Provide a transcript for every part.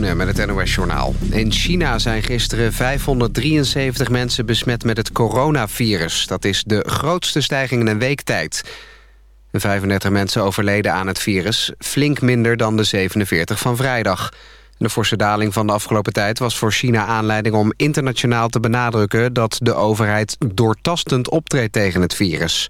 Met het NOS-journaal. In China zijn gisteren 573 mensen besmet met het coronavirus. Dat is de grootste stijging in een week tijd. 35 mensen overleden aan het virus, flink minder dan de 47 van vrijdag. De forse daling van de afgelopen tijd was voor China aanleiding om internationaal te benadrukken... dat de overheid doortastend optreedt tegen het virus.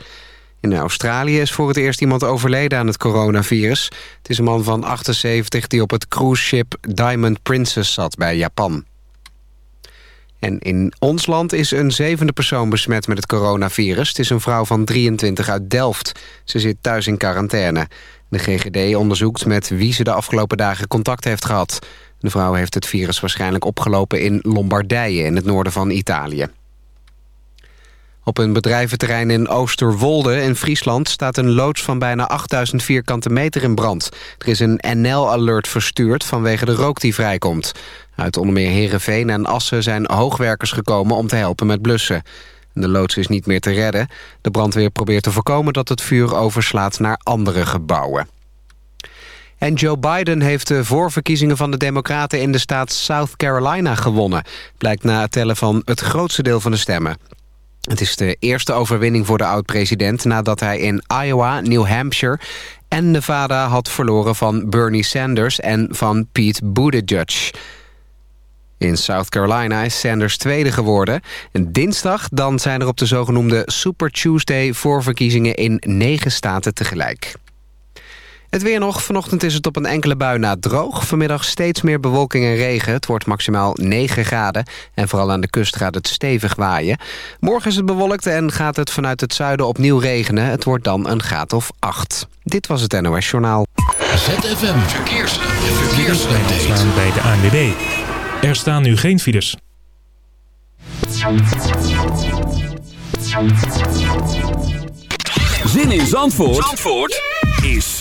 In Australië is voor het eerst iemand overleden aan het coronavirus. Het is een man van 78 die op het cruiseschip Diamond Princess zat bij Japan. En in ons land is een zevende persoon besmet met het coronavirus. Het is een vrouw van 23 uit Delft. Ze zit thuis in quarantaine. De GGD onderzoekt met wie ze de afgelopen dagen contact heeft gehad. De vrouw heeft het virus waarschijnlijk opgelopen in Lombardije... in het noorden van Italië. Op een bedrijventerrein in Oosterwolde in Friesland... staat een loods van bijna 8000 vierkante meter in brand. Er is een NL-alert verstuurd vanwege de rook die vrijkomt. Uit onder meer Heerenveen en Assen zijn hoogwerkers gekomen... om te helpen met blussen. De loods is niet meer te redden. De brandweer probeert te voorkomen dat het vuur overslaat naar andere gebouwen. En Joe Biden heeft de voorverkiezingen van de Democraten in de staat South Carolina gewonnen. Blijkt na het tellen van het grootste deel van de stemmen. Het is de eerste overwinning voor de oud-president... nadat hij in Iowa, New Hampshire en Nevada had verloren van Bernie Sanders... en van Pete Buttigieg. In South Carolina is Sanders tweede geworden. En dinsdag dan zijn er op de zogenoemde Super Tuesday... voorverkiezingen in negen staten tegelijk. Het weer nog. Vanochtend is het op een enkele bui na droog. Vanmiddag steeds meer bewolking en regen. Het wordt maximaal 9 graden. En vooral aan de kust gaat het stevig waaien. Morgen is het bewolkt en gaat het vanuit het zuiden opnieuw regenen. Het wordt dan een graad of 8. Dit was het NOS Journaal. ZFM Verkeers. Verkeersupdate. bij de ANWB. Er staan nu geen files. Zin in Zandvoort, Zandvoort? is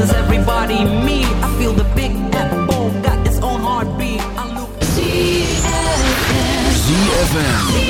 Faces everybody, me. I feel the big apple got its own heartbeat. I look ZFM. ZFM.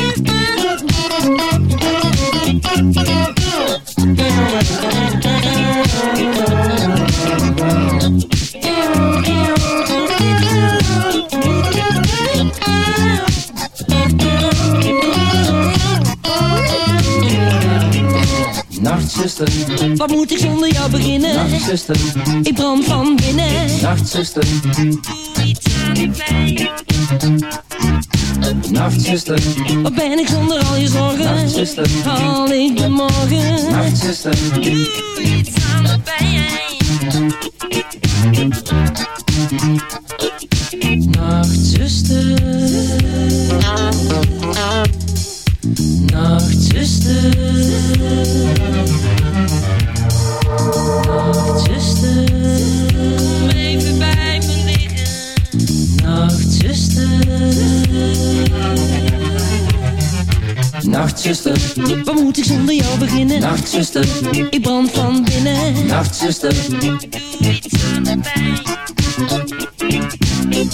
Nachtzuster, wat moet ik zonder jou beginnen? Nachtzuster, ik brand van binnen. Nachtzuster, doe iets aan de pijn. Nachtzuster, wat ben ik zonder al je zorgen? Nachtzuster, haal ik de morgen? Nachtzuster, doe iets aan de pijn. Nachtzuster, ik brand van binnen. Nachtzuster, doe iets aan pijn.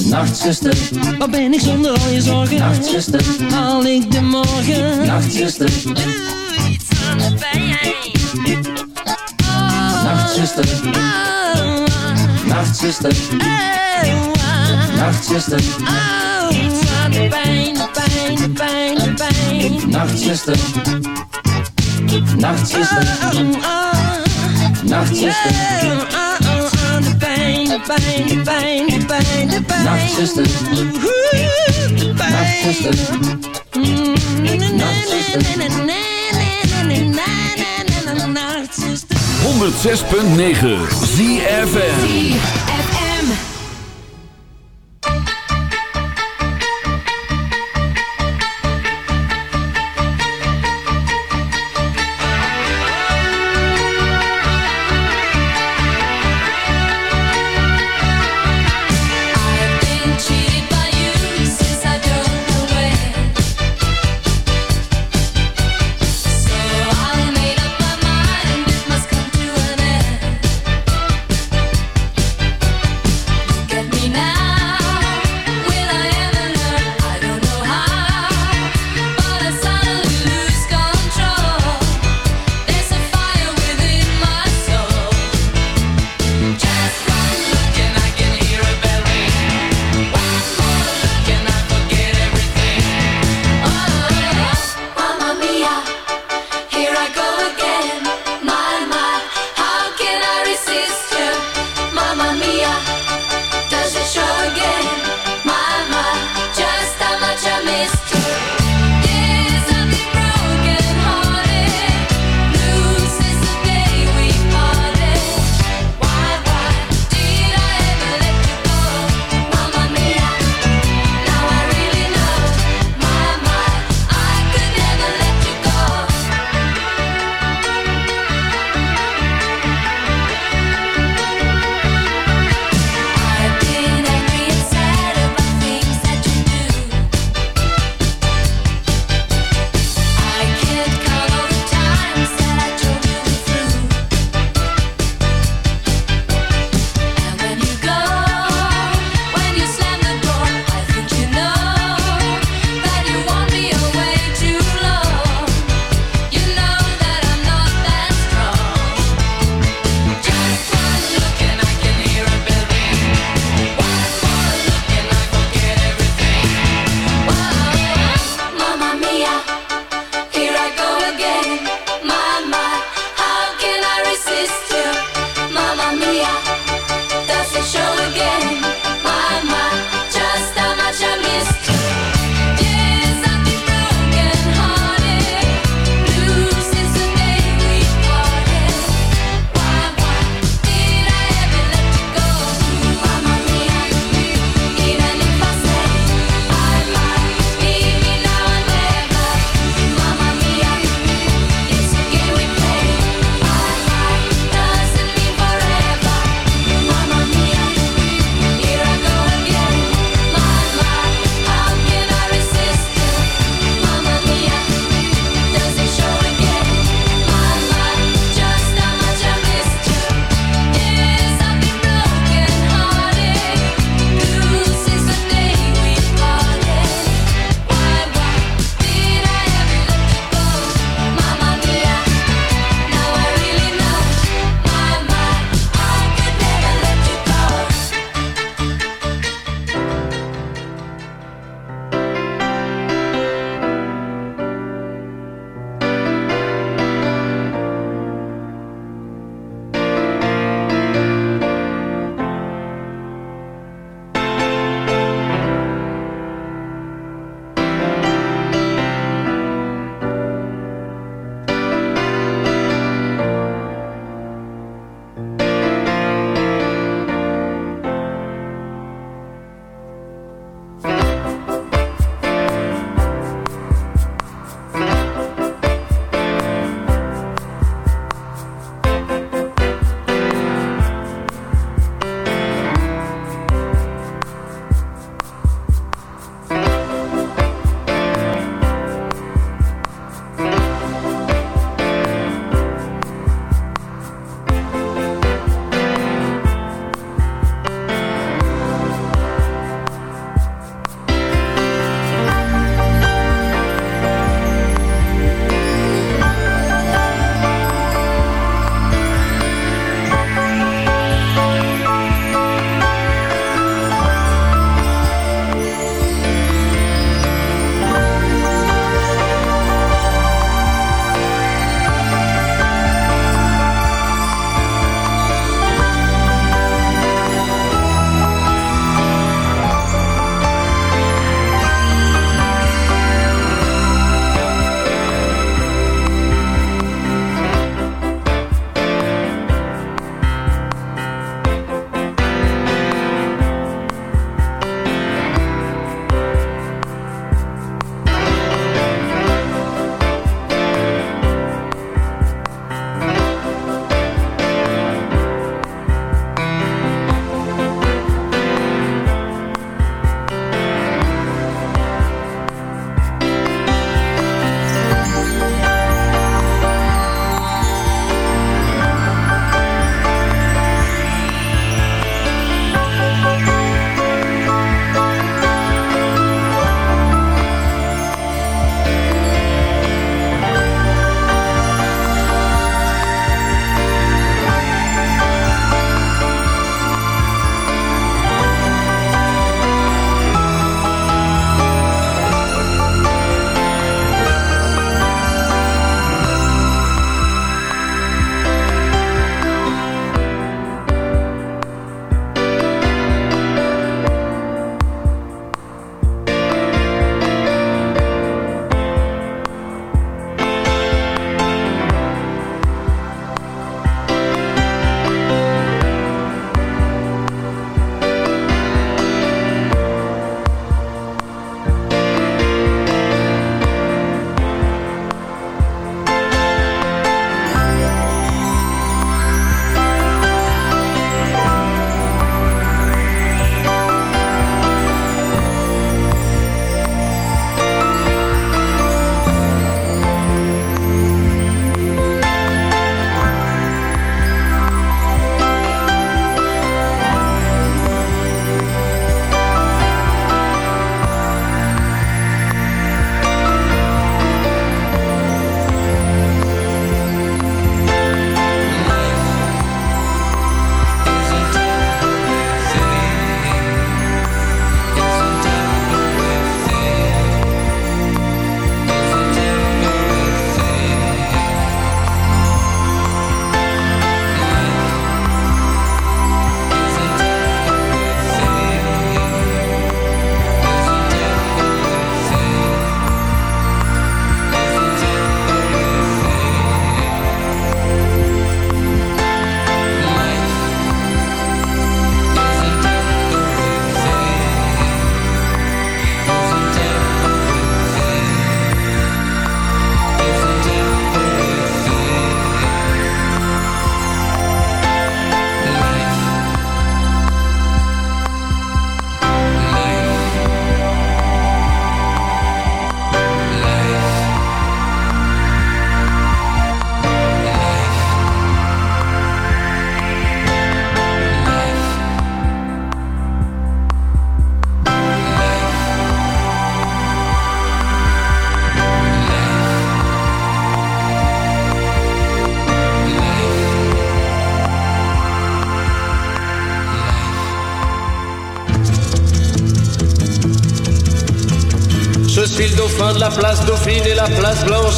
Nachtzuster, wat ben ik zonder al je zorgen? Nachtzuster, haal ik de morgen? Nachtzuster, doe iets aan de pijn. Nachtzuster, Nachtzuster, Nachtzuster, iets. Nachtzuster, Nachtzuster, Nachtzuster, de pijn, de pijn, de pijn, de pijn, de pijn. Nachtzuster, Nachtzuster, Nachtzuster. 106.9 ZFM.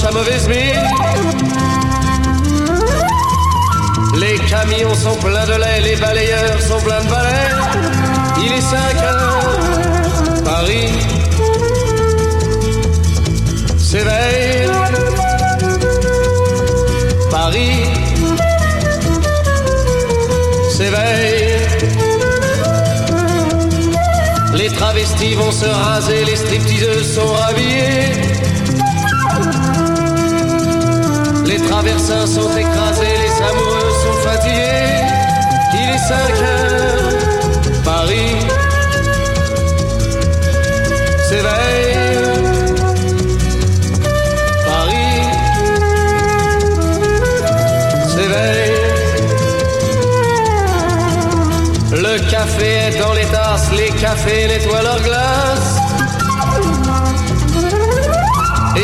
À mauvaise mine.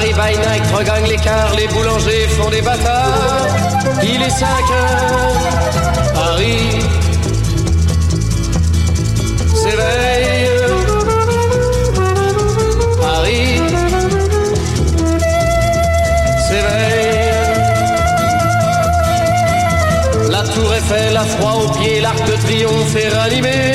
Paris by night regagne l'écart, les boulangers font des bâtards. Il est 5 heures, Paris s'éveille. Paris s'éveille. La tour Eiffel a froid aux pieds, l'arc de triomphe est ranimé.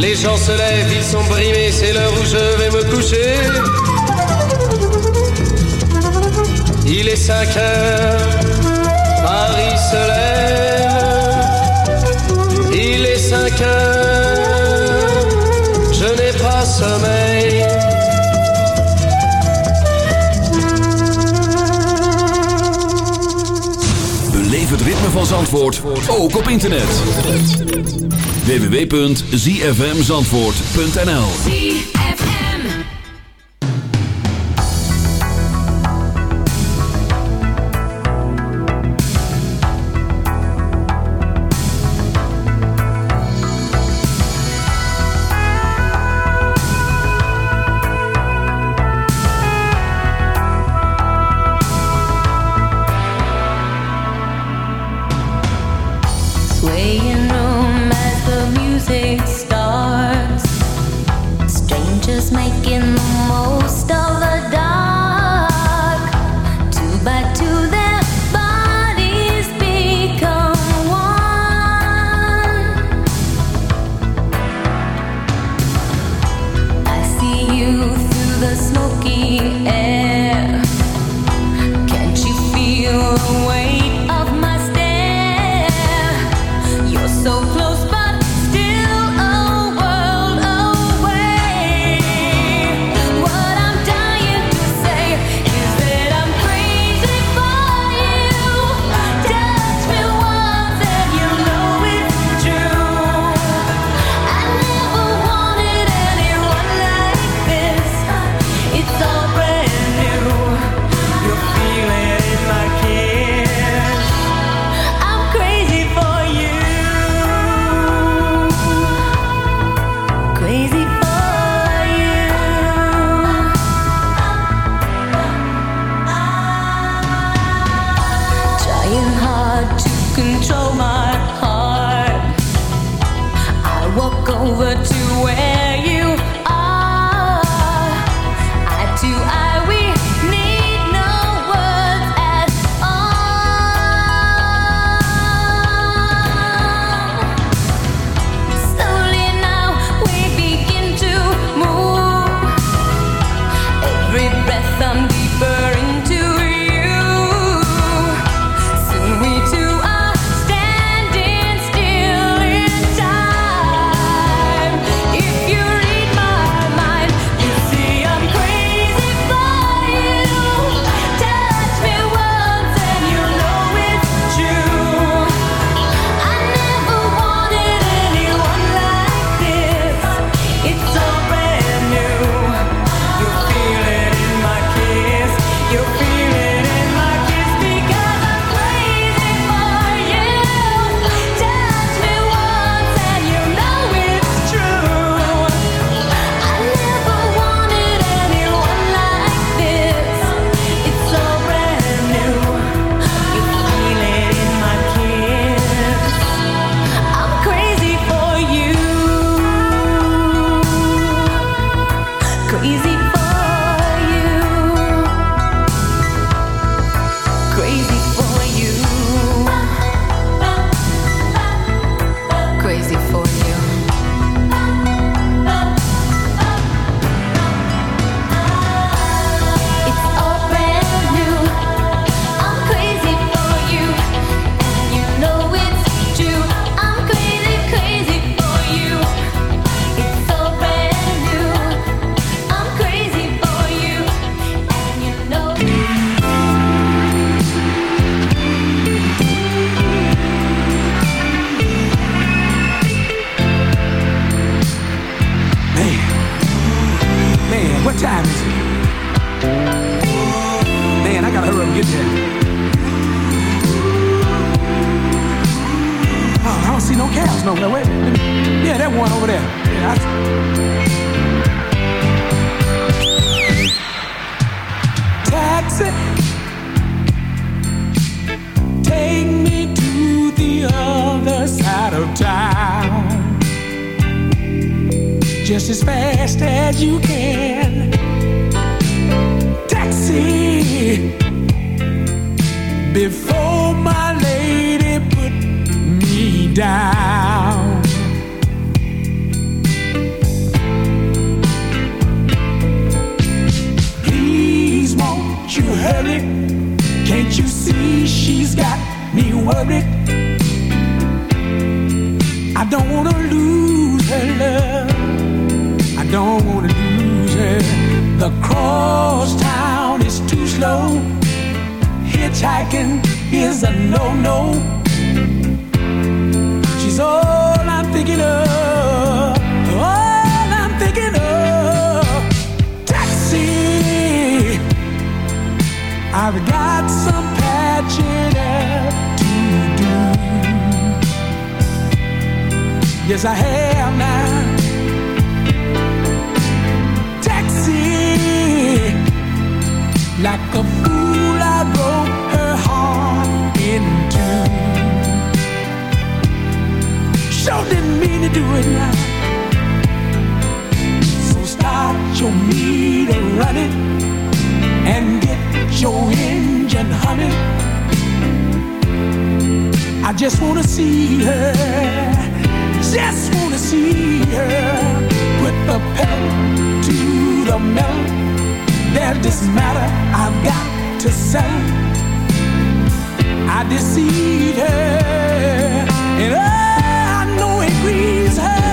Les gens se lèvent, ils sont brimés, c'est l'heure où je vais me coucher. Il est 5 heures, Paris se lève. Il est 5 heures, je n'ai pas sommeil. Beleef het ritme van Zandvoort, ook op internet. www.zfmzandvoort.nl and honey. I just wanna see her, just wanna see her. Put the pedal to the metal. There's this matter I've got to say. I deceive her, and oh, I know it grieves her.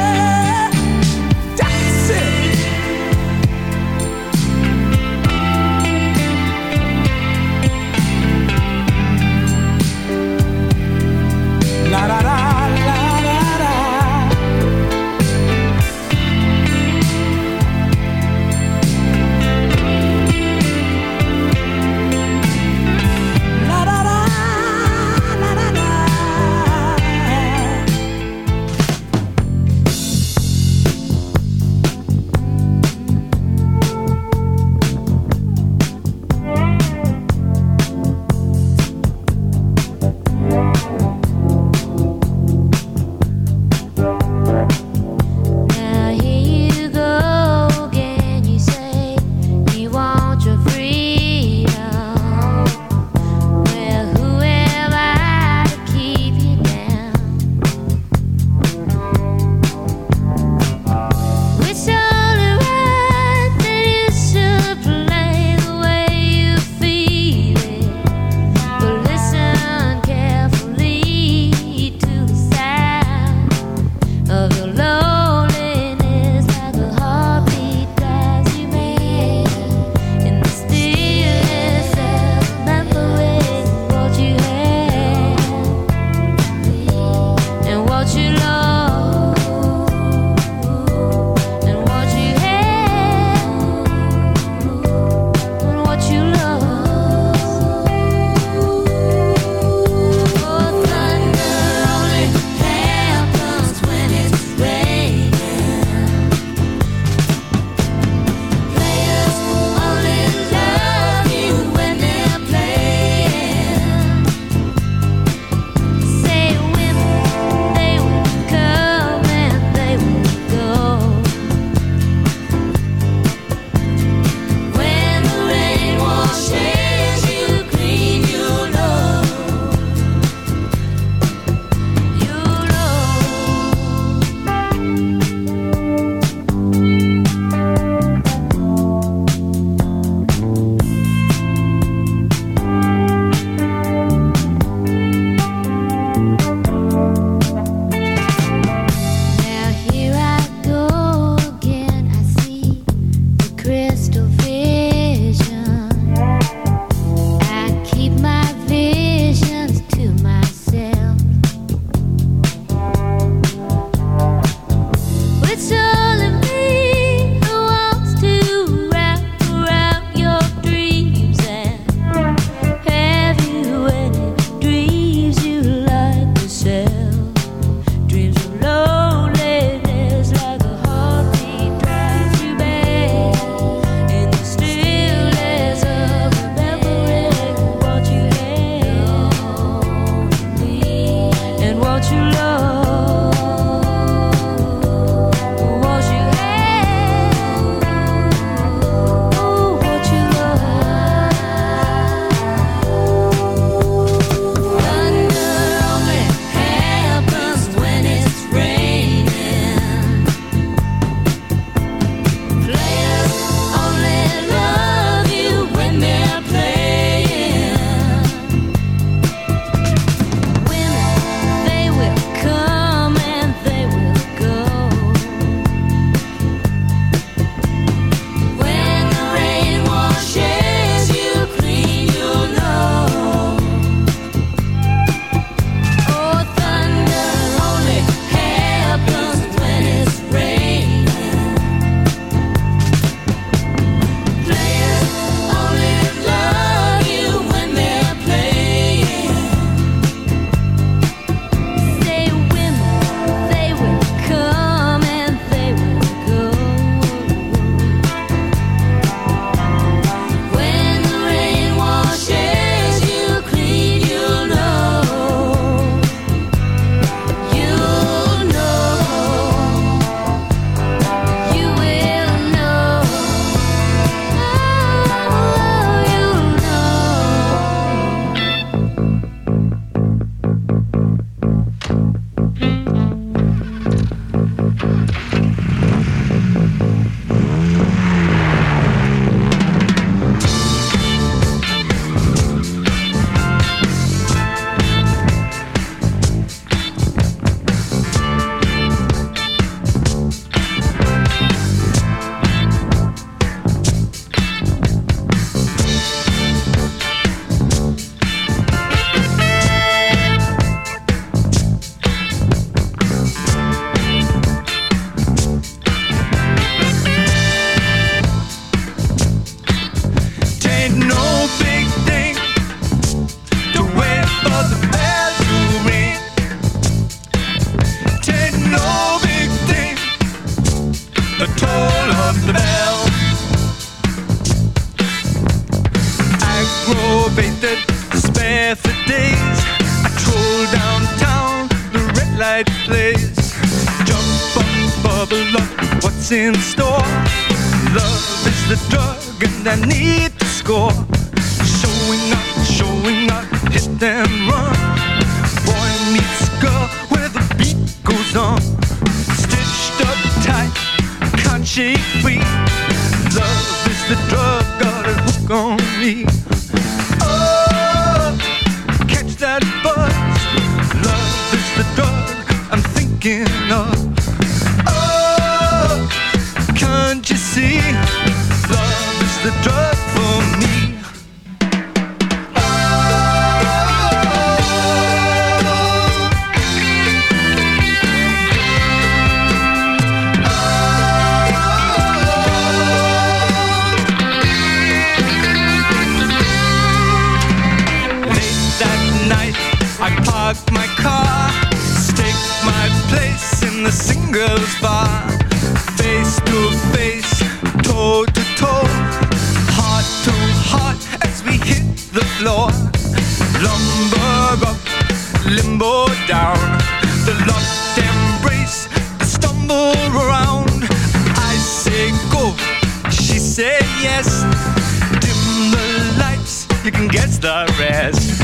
Satan gets the rest.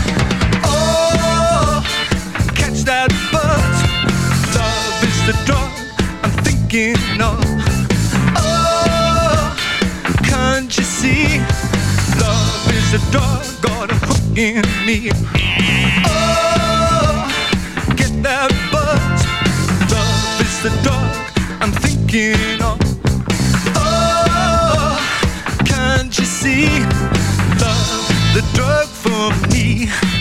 Oh, catch that buzz. Love is the drug I'm thinking of. Oh, can't you see? Love is a dog got a hook in me. Oh, get that buzz. Love is the dog I'm thinking of. Oh, can't you see? drug for me.